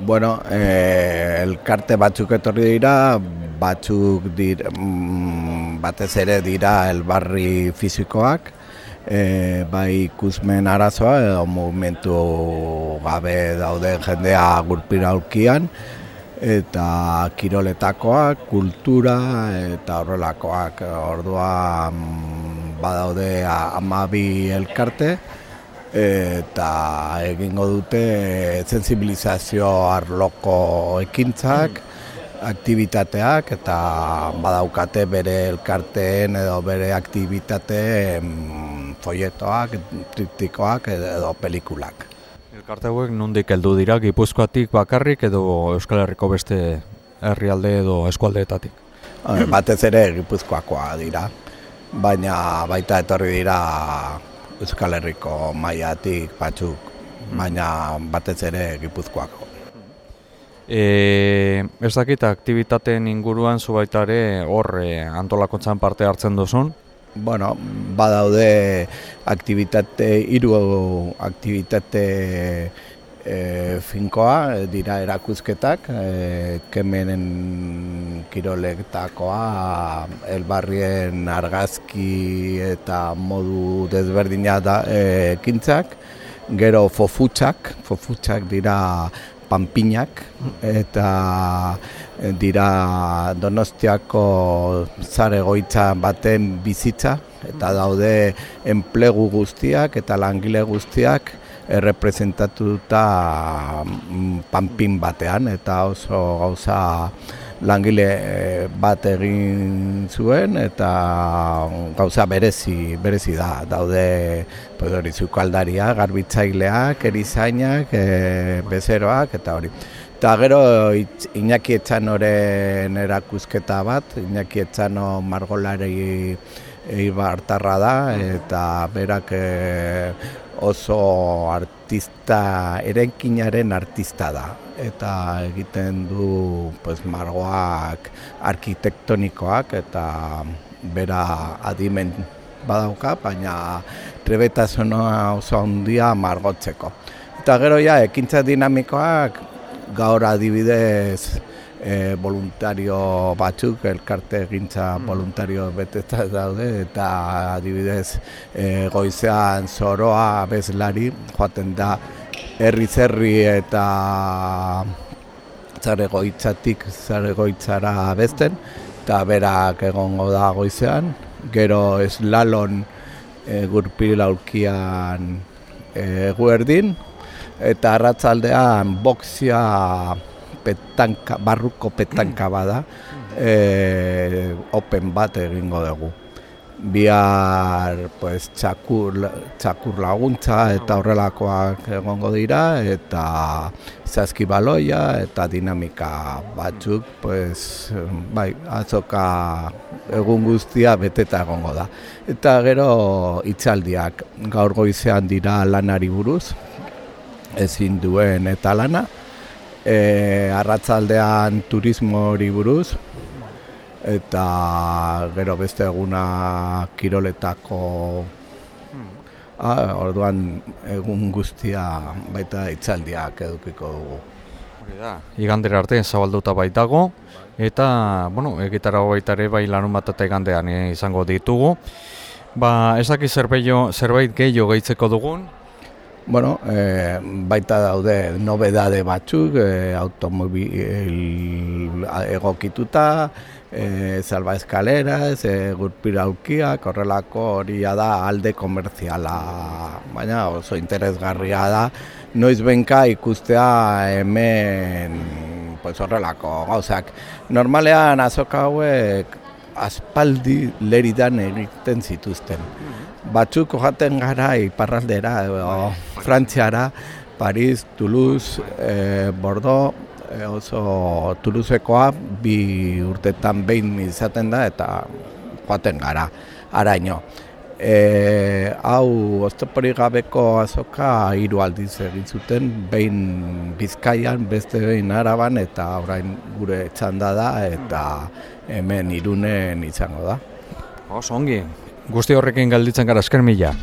Bueno, e, elkarte batzuk etorri dira, batzuk dira, mm, batez ere dira elbarri fizikoak, e, bai ikusmen arazoa edo movimentu gabe daude jendea gurpira aurkian, eta kiroletakoak, kultura eta horrelakoak. Ordua badaude amabi elkarte, eta egingo dute sensibilizazio arloko ekintzak, aktivitateak eta badaukate bere elkarteen edo bere aktivitate foietoak, triptikoak edo pelikulak. Elkarte hauek nondik heldu dira Gipuzkoatik bakarrik edo Euskal Herriko beste herrialde edo eskualdeetatik? Batez ere Gipuzkoakoa dira, baina baita etorri dira Euskal Herriko maiatik batzuk, baina batez ere Gipuzkoako. E, ez dakit, aktivitateen inguruan zu baita ere horre antolakotzan parte hartzen duzun? Bueno, badaude aktivitate, hiru aktivitate e, finkoa, dira erakuzketak, e, kemenen kiroletakoa, elbarrien argazki eta modu desberdina da e, ekintzak, gero fofutxak, fofutxak dira panpinak eta dira donostiako zare goitza baten bizitza. Eta daude enplegu guztiak eta langile guztiak errepresentatuta mm, panpin batean eta oso gauza langile eh, bat egin zuen eta gauza berezi berezi da. Daude zukaldaria garbitzaileak erizainak e, bezeroak eta hori. Eta gero Iñaki Etxanoren erakuzketa bat Iñaki Etxano margolari ibartarra da eta berak e, oso artista, erenkinaren artista da. Eta egiten du pues, margoak arkitektonikoak eta bera adimen badauka, baina trebetazonoa oso handia margotzeko. Eta gero ja, ekintza dinamikoak gaur adibidez e, voluntario batzuk, elkarte egintza mm. voluntario beteta daude, eta adibidez e, goizean zoroa bezlari, joaten da herri zerri eta zare goitzatik zare goitzara bezten, eta berak egongo da goizean, gero eslalon e, gurpil aurkian e, guerdin, eta arratzaldean boxia petanka, barruko petanka bada, e, open bat egingo dugu. Bihar pues, txakur, txakur laguntza eta horrelakoak egongo dira, eta zazki baloia eta dinamika batzuk, pues, bai, azoka egun guztia beteta egongo da. Eta gero itzaldiak gaur goizean dira lanari buruz, ezin duen eta lana, e, arratzaldean turismo hori buruz eta gero beste eguna kiroletako ah, orduan egun guztia baita itzaldiak edukiko dugu. Hori da, igandera arte zabalduta baitago eta, bueno, egitara baita ere bai lanun bat eta igandean izango ditugu. Ba, ezaki zerbait gehiago gehitzeko dugun, Bueno, e, baita daude nobedade batzuk, e, automobil egokituta, e, salba eskaleras, e, gurpira aukiak, horrelako hori da alde komerziala, baina oso interesgarria da, noiz benka ikustea hemen pues, horrelako gauzak. Normalean azoka hauek aspaldi leridan egiten zituzten batzuk jaten gara iparraldera edo Frantziara, Paris, Toulouse, e, Bordeaux, e, oso Toulousekoa bi urtetan behin izaten da eta joaten gara araino. E, hau oztopori gabeko azoka hiru aldiz egin zuten behin Bizkaian, beste behin Araban eta orain gure txanda da eta hemen irunen izango da. Oso ongi, Guzti horrekin galditzen gara esker mila.